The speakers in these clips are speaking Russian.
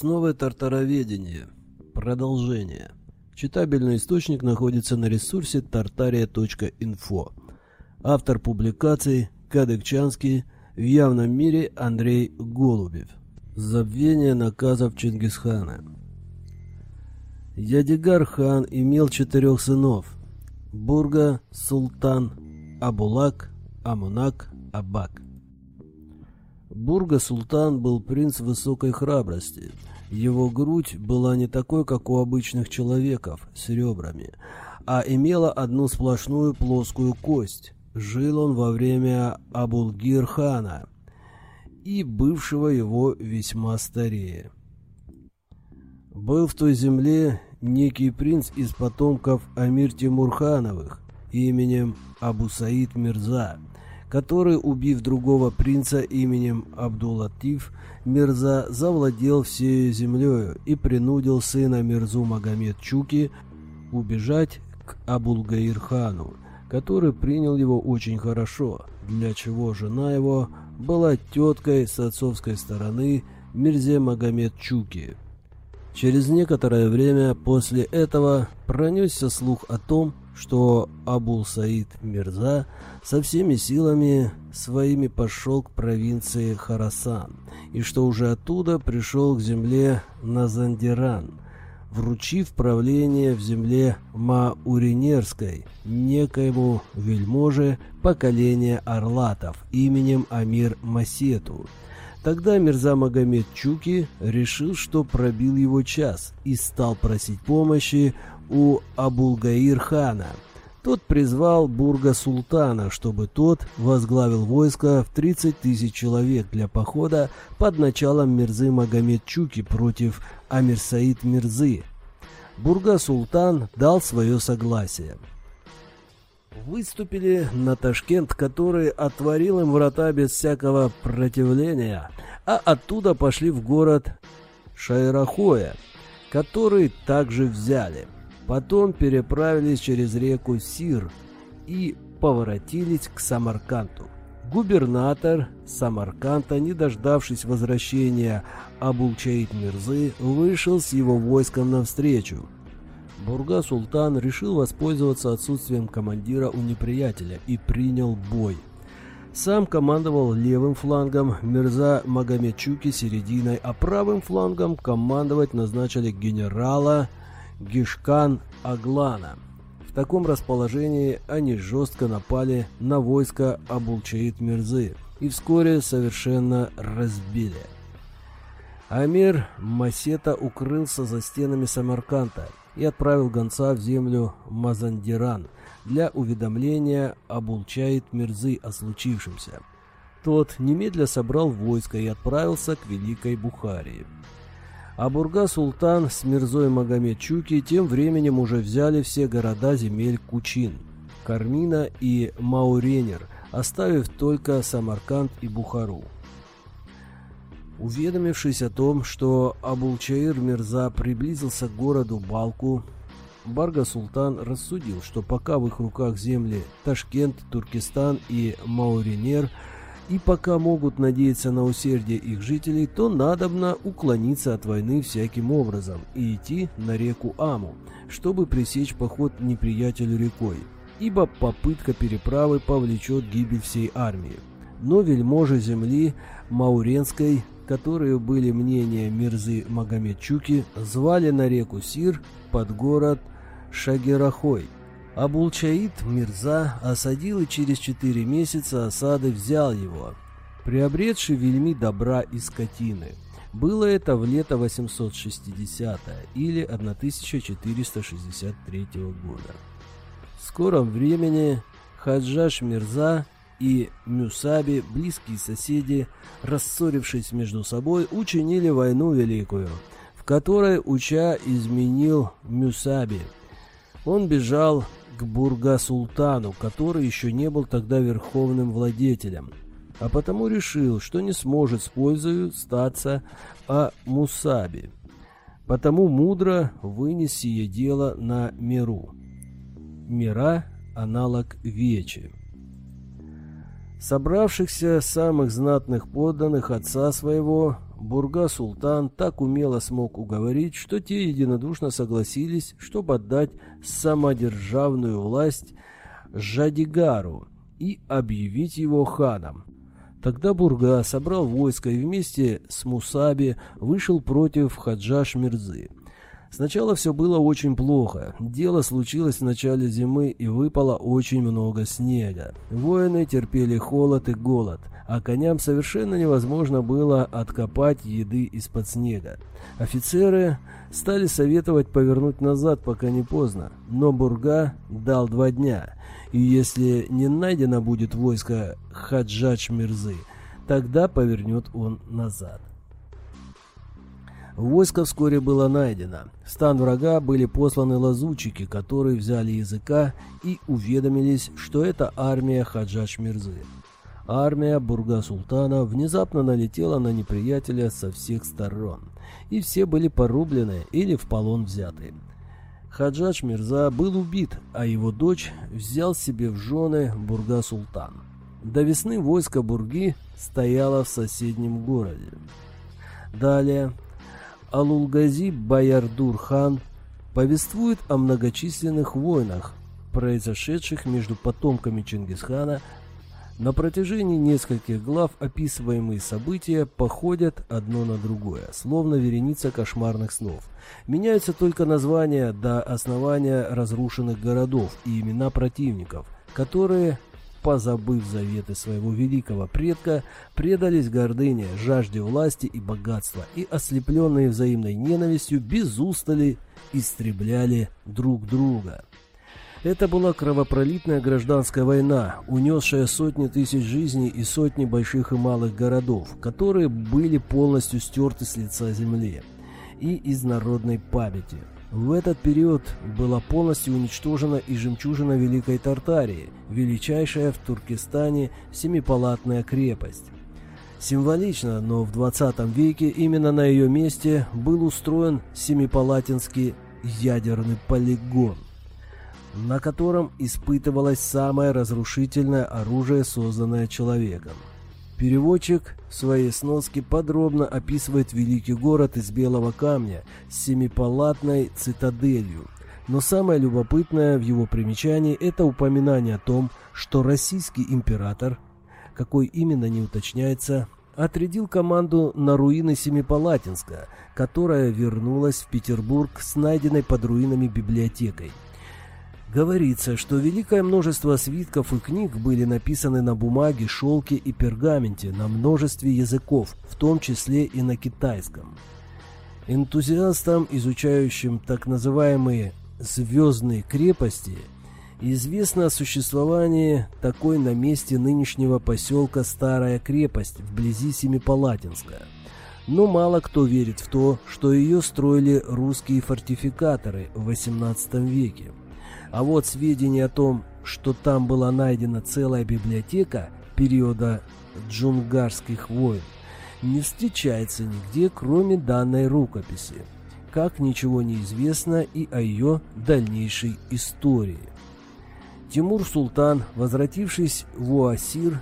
Основы тартароведения. Продолжение. Читабельный источник находится на ресурсе tartaria.info. Автор публикаций Кадыкчанский в явном мире Андрей Голубев. Забвение наказов Чингисхана. Ядигар хан имел четырех сынов. Бурга, Султан, Абулак, Амунак, Абак. Бурга Султан был принц высокой храбрости. Его грудь была не такой, как у обычных человеков, с ребрами, а имела одну сплошную плоскую кость. Жил он во время Абулгир-хана и бывшего его весьма старее. Был в той земле некий принц из потомков Амир Тимурхановых именем Абу Саид Мирза – который, убив другого принца именем Абдулатиф, Мирза завладел всей землею и принудил сына Мирзу Магомед Чуки убежать к Абулгаирхану, который принял его очень хорошо, для чего жена его была теткой с отцовской стороны Мирзе Магомед Чуки. Через некоторое время после этого пронесся слух о том, что Абул-Саид Мирза со всеми силами своими пошел к провинции Харасан, и что уже оттуда пришел к земле Назандиран, вручив правление в земле Мауринерской некоему вельможе поколения орлатов именем Амир Масету. Тогда Мирза Магомед Чуки решил, что пробил его час и стал просить помощи у Абулгаир-хана. Тот призвал Бурга Султана, чтобы тот возглавил войско в 30 тысяч человек для похода под началом Мирзы Магомед Чуки против Амирсаид Мирзы. Бурга Султан дал свое согласие. Выступили на Ташкент, который отворил им врата без всякого противления, а оттуда пошли в город Шайрахоя, который также взяли – Потом переправились через реку Сир и поворотились к Самарканту. Губернатор Самарканта, не дождавшись возвращения Абулчаид Мирзы, вышел с его войском навстречу. Бурга-Султан решил воспользоваться отсутствием командира у неприятеля и принял бой. Сам командовал левым флангом, Мирза Магомедчуки серединой, а правым флангом командовать назначили генерала Гишкан Аглана. В таком расположении они жестко напали на войско Абулчаид Мирзы и вскоре совершенно разбили. Амир Масета укрылся за стенами Самарканда и отправил гонца в землю Мазандиран для уведомления Абулчаид Мирзы о случившемся. Тот немедля собрал войско и отправился к Великой Бухарии. А Бурга-Султан с Мирзой Магомед Чуки тем временем уже взяли все города земель Кучин, Кармина и Мауренер, оставив только Самарканд и Бухару. Уведомившись о том, что Абулчаир Мирза приблизился к городу Балку, Барга-Султан рассудил, что пока в их руках земли Ташкент, Туркестан и Мауренер – и пока могут надеяться на усердие их жителей, то надобно уклониться от войны всяким образом и идти на реку Аму, чтобы пресечь поход неприятелю рекой, ибо попытка переправы повлечет гибель всей армии. Но вельможи земли Мауренской, которые были мнения Мирзы Магомедчуки, звали на реку Сир под город Шагерахой – Абулчаид Мирза осадил и через четыре месяца осады взял его, приобретший вельми добра и скотины. Было это в лето 860 или 1463 года. В скором времени Хаджаш Мирза и Мюсаби, близкие соседи, рассорившись между собой, учинили войну великую, в которой Уча изменил Мюсаби. Он бежал к Бурга-Султану, который еще не был тогда верховным владетелем, а потому решил, что не сможет с пользою статься о Мусабе. Потому мудро вынес сие дело на Миру. Мира – аналог Вечи. Собравшихся самых знатных подданных отца своего Бурга-султан так умело смог уговорить, что те единодушно согласились, чтобы отдать самодержавную власть Жадигару и объявить его ханом. Тогда Бурга собрал войско и вместе с Мусаби вышел против Хаджаш Мирзы. Сначала все было очень плохо. Дело случилось в начале зимы и выпало очень много снега. Воины терпели холод и голод, а коням совершенно невозможно было откопать еды из-под снега. Офицеры стали советовать повернуть назад, пока не поздно, но Бурга дал два дня, и если не найдено будет войско Хаджач Мирзы, тогда повернет он назад. Войско вскоре было найдено. В стан врага были посланы лазутчики, которые взяли языка и уведомились, что это армия Хаджач Мирзы. Армия Бурга-Султана внезапно налетела на неприятеля со всех сторон, и все были порублены или в полон взяты. Хаджач Мирза был убит, а его дочь взял себе в жены Бурга-Султан. До весны войско Бурги стояло в соседнем городе. Далее Алулгази Баярдур-хан повествует о многочисленных войнах, произошедших между потомками Чингисхана. На протяжении нескольких глав описываемые события походят одно на другое, словно вереница кошмарных снов. Меняются только названия до основания разрушенных городов и имена противников, которые позабыв заветы своего великого предка, предались гордыне, жажде власти и богатства и, ослепленные взаимной ненавистью, без устали истребляли друг друга. Это была кровопролитная гражданская война, унесшая сотни тысяч жизней и сотни больших и малых городов, которые были полностью стерты с лица земли и из народной памяти. В этот период была полностью уничтожена и жемчужина Великой Тартарии, величайшая в Туркестане семипалатная крепость. Символично, но в 20 веке именно на ее месте был устроен Семипалатинский ядерный полигон, на котором испытывалось самое разрушительное оружие, созданное человеком. Переводчик в своей сноске подробно описывает великий город из белого камня с семипалатной цитаделью. Но самое любопытное в его примечании – это упоминание о том, что российский император, какой именно не уточняется, отрядил команду на руины Семипалатинска, которая вернулась в Петербург с найденной под руинами библиотекой – Говорится, что великое множество свитков и книг были написаны на бумаге, шелке и пергаменте на множестве языков, в том числе и на китайском. Энтузиастам, изучающим так называемые «звездные крепости», известно о существовании такой на месте нынешнего поселка Старая крепость вблизи Семипалатинска. Но мало кто верит в то, что ее строили русские фортификаторы в XVIII веке. А вот сведения о том, что там была найдена целая библиотека периода джунгарских войн, не встречается нигде, кроме данной рукописи. Как ничего не известно и о ее дальнейшей истории. Тимур Султан, возвратившись в Уасир,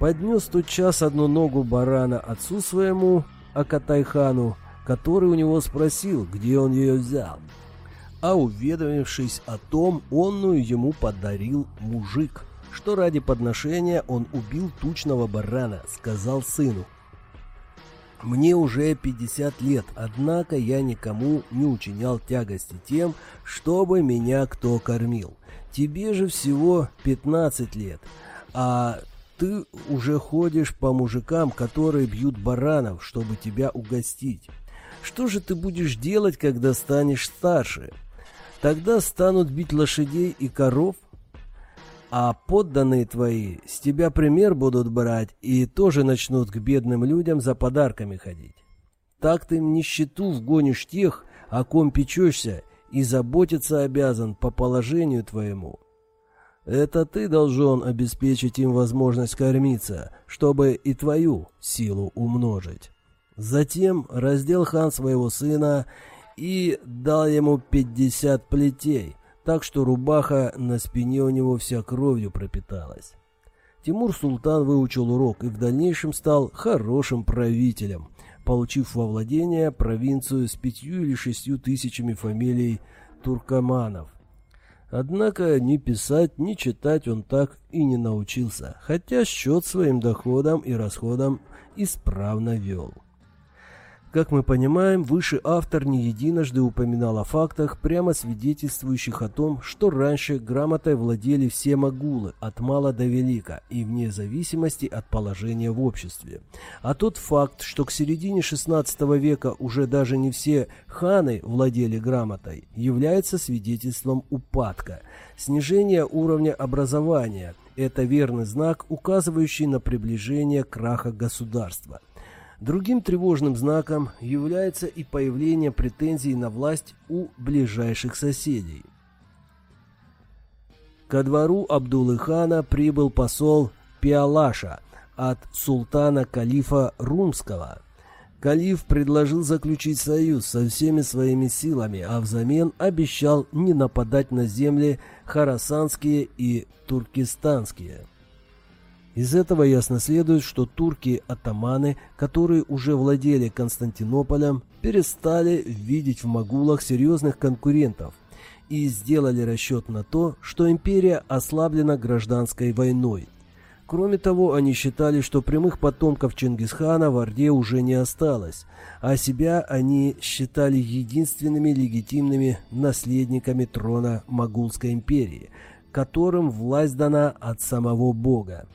поднес тот час одну ногу барана отцу своему, Акатайхану, который у него спросил, где он ее взял а уведомившись о том, онную ему подарил мужик, что ради подношения он убил тучного барана, сказал сыну. Мне уже 50 лет, однако я никому не учинял тягости тем, чтобы меня кто кормил. Тебе же всего 15 лет, а ты уже ходишь по мужикам, которые бьют баранов, чтобы тебя угостить. Что же ты будешь делать, когда станешь старше? Тогда станут бить лошадей и коров, а подданные твои с тебя пример будут брать и тоже начнут к бедным людям за подарками ходить. Так ты в нищету вгонишь тех, о ком печешься, и заботиться обязан по положению твоему. Это ты должен обеспечить им возможность кормиться, чтобы и твою силу умножить. Затем раздел хан своего сына и дал ему 50 плетей, так что рубаха на спине у него вся кровью пропиталась. Тимур Султан выучил урок и в дальнейшем стал хорошим правителем. получив во владение провинцию с пятью или шестью тысячами фамилий туркоманов. Однако ни писать, ни читать он так и не научился, хотя счет своим доходам и расходам исправно вел. Как мы понимаем, выше автор не единожды упоминал о фактах, прямо свидетельствующих о том, что раньше грамотой владели все могулы, от мала до велика, и вне зависимости от положения в обществе. А тот факт, что к середине XVI века уже даже не все ханы владели грамотой, является свидетельством упадка, снижения уровня образования. Это верный знак, указывающий на приближение краха государства – Другим тревожным знаком является и появление претензий на власть у ближайших соседей. Ко двору Абдулы-хана прибыл посол Пиалаша от султана Калифа Румского. Калиф предложил заключить союз со всеми своими силами, а взамен обещал не нападать на земли харасанские и туркестанские. Из этого ясно следует, что турки-атаманы, которые уже владели Константинополем, перестали видеть в могулах серьезных конкурентов и сделали расчет на то, что империя ослаблена гражданской войной. Кроме того, они считали, что прямых потомков Чингисхана в Орде уже не осталось, а себя они считали единственными легитимными наследниками трона Могулской империи, которым власть дана от самого Бога.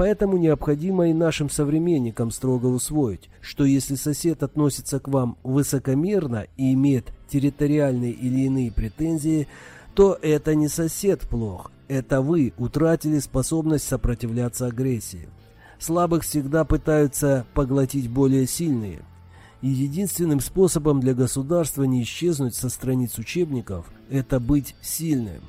Поэтому необходимо и нашим современникам строго усвоить, что если сосед относится к вам высокомерно и имеет территориальные или иные претензии, то это не сосед плох, это вы утратили способность сопротивляться агрессии. Слабых всегда пытаются поглотить более сильные. И единственным способом для государства не исчезнуть со страниц учебников – это быть сильным.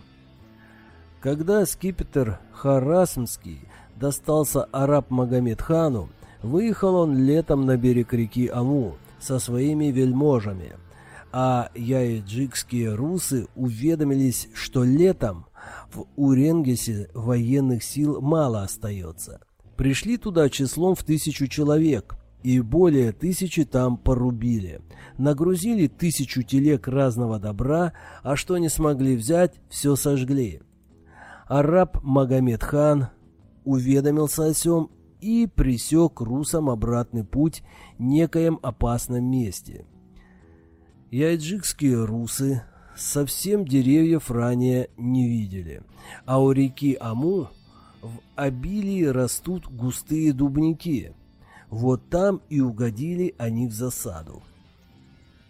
Когда скипетр Харасмский достался араб Магомед хану, выехал он летом на берег реки Аму со своими вельможами, а яиджикские русы уведомились, что летом в Уренгесе военных сил мало остается. Пришли туда числом в тысячу человек, и более тысячи там порубили. Нагрузили тысячу телег разного добра, а что не смогли взять, все сожгли. Араб Магомед хан уведомился о сем и пресек русам обратный путь в некоем опасном месте. Яйджикские русы совсем деревьев ранее не видели, а у реки Аму в обилии растут густые дубники. Вот там и угодили они в засаду.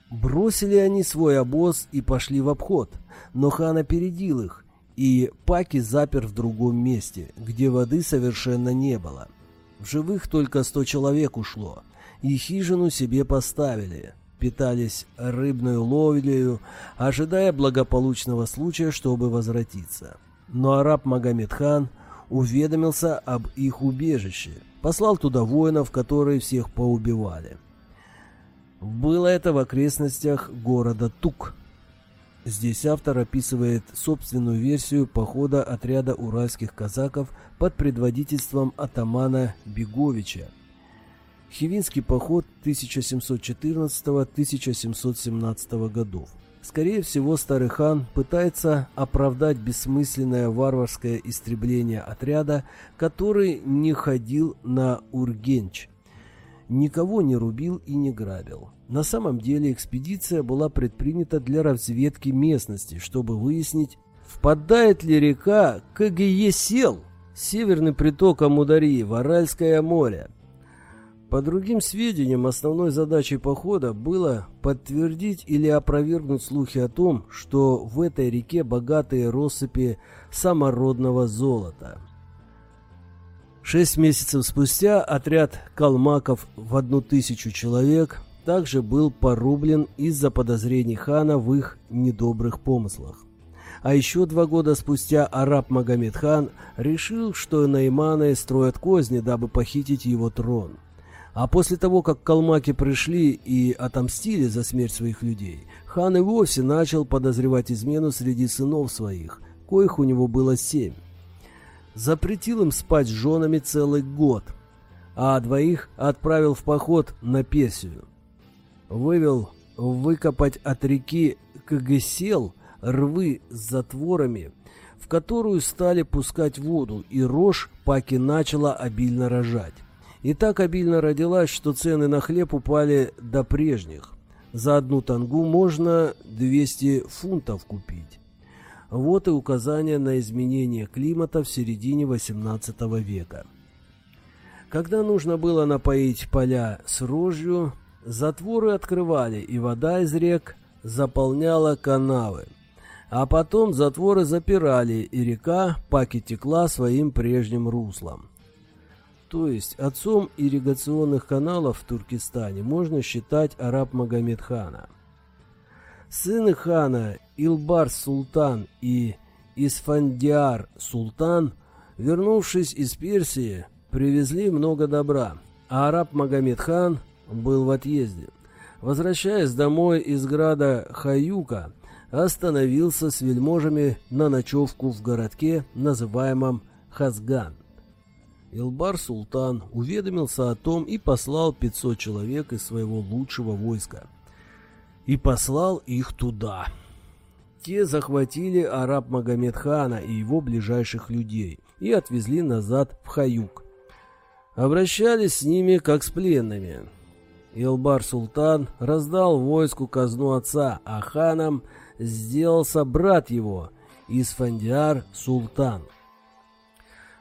Бросили они свой обоз и пошли в обход, но хан опередил их и Паки запер в другом месте, где воды совершенно не было. В живых только сто человек ушло, и хижину себе поставили. Питались рыбной ловлею, ожидая благополучного случая, чтобы возвратиться. Но араб Магомед хан уведомился об их убежище, послал туда воинов, которые всех поубивали. Было это в окрестностях города Тук, Здесь автор описывает собственную версию похода отряда уральских казаков под предводительством атамана Беговича. Хивинский поход 1714-1717 годов. Скорее всего, старый хан пытается оправдать бессмысленное варварское истребление отряда, который не ходил на Ургенч, никого не рубил и не грабил. На самом деле экспедиция была предпринята для разведки местности, чтобы выяснить, впадает ли река Кагиесел, северный приток Амударьи, в Аральское море. По другим сведениям, основной задачей похода было подтвердить или опровергнуть слухи о том, что в этой реке богатые россыпи самородного золота. Шесть месяцев спустя отряд калмаков в одну тысячу человек также был порублен из-за подозрений хана в их недобрых помыслах. А еще два года спустя араб Магомед хан решил, что найманы строят козни, дабы похитить его трон. А после того, как калмаки пришли и отомстили за смерть своих людей, хан и вовсе начал подозревать измену среди сынов своих, коих у него было семь. Запретил им спать с женами целый год – а двоих отправил в поход на Персию. Вывел выкопать от реки Кагесел рвы с затворами, в которую стали пускать воду, и рожь Паки начала обильно рожать. И так обильно родилась, что цены на хлеб упали до прежних. За одну тангу можно 200 фунтов купить. Вот и указание на изменение климата в середине XVIII века. Когда нужно было напоить поля с рожью, затворы открывали, и вода из рек заполняла канавы. А потом затворы запирали, и река Паки текла своим прежним руслом. То есть отцом ирригационных каналов в Туркестане можно считать араб Магомед хана. Сыны хана Илбар Султан и Исфандиар Султан, вернувшись из Персии, привезли много добра, а араб Магомед хан был в отъезде. Возвращаясь домой из града Хаюка, остановился с вельможами на ночевку в городке, называемом Хазган. Илбар Султан уведомился о том и послал 500 человек из своего лучшего войска. И послал их туда. Те захватили араб Магомед хана и его ближайших людей и отвезли назад в Хаюк. Обращались с ними как с пленными. Илбар Султан раздал войску казну отца, а ханом сделался брат его, Исфандиар Султан.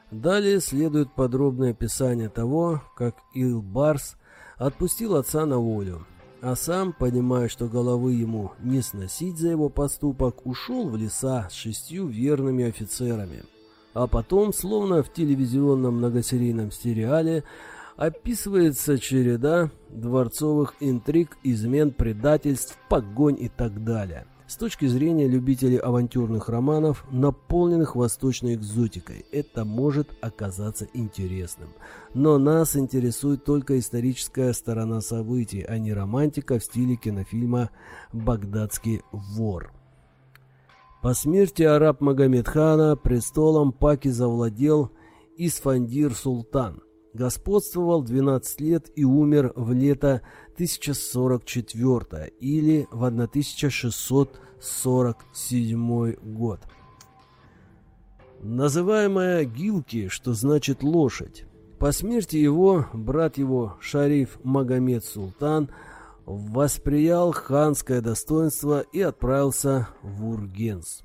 Далее следует подробное описание того, как Илбарс отпустил отца на волю, а сам, понимая, что головы ему не сносить за его поступок, ушел в леса с шестью верными офицерами. А потом, словно в телевизионном многосерийном сериале, описывается череда дворцовых интриг, измен, предательств, погонь и так далее с точки зрения любителей авантюрных романов, наполненных восточной экзотикой, это может оказаться интересным. Но нас интересует только историческая сторона событий, а не романтика в стиле кинофильма «Багдадский вор». По смерти араб Магомед хана престолом Паки завладел Исфандир Султан. Господствовал 12 лет и умер в лето 1044 или в 1647 год. Называемая Гилки, что значит лошадь. По смерти его брат его Шариф Магомед Султан восприял ханское достоинство и отправился в Ургенс.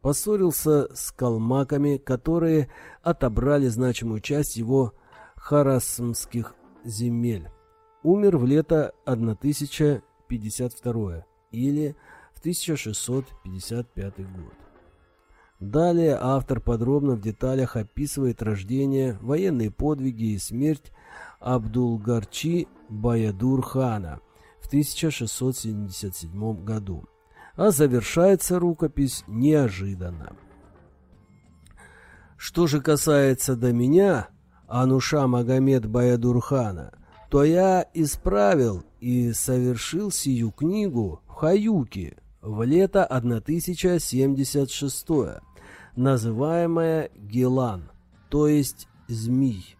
Поссорился с калмаками, которые отобрали значимую часть его харасмских земель умер в лето 1052 или в 1655 год. Далее автор подробно в деталях описывает рождение, военные подвиги и смерть Абдулгарчи Баядур-хана в 1677 году, а завершается рукопись неожиданно. Что же касается до меня, Ануша Магомед Баядурхана – то я исправил и совершил сию книгу в Хаюке в лето 1076, называемая Гелан, то есть Змий.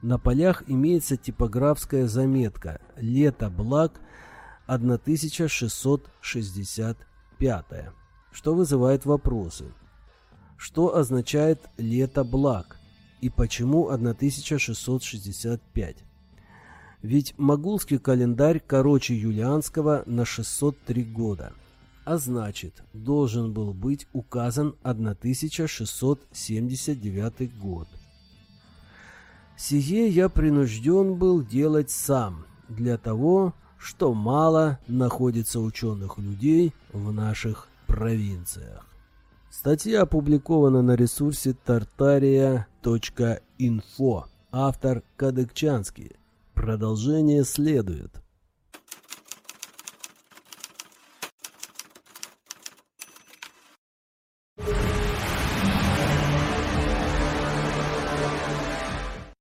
На полях имеется типографская заметка «Лето благ 1665», что вызывает вопросы. Что означает «лето благ» и почему 1665? Ведь могулский календарь короче юлианского на 603 года, а значит, должен был быть указан 1679 год. Сие я принужден был делать сам, для того, что мало находится ученых людей в наших провинциях. Статья опубликована на ресурсе tartaria.info. Автор Кадыкчанский. Продолжение следует.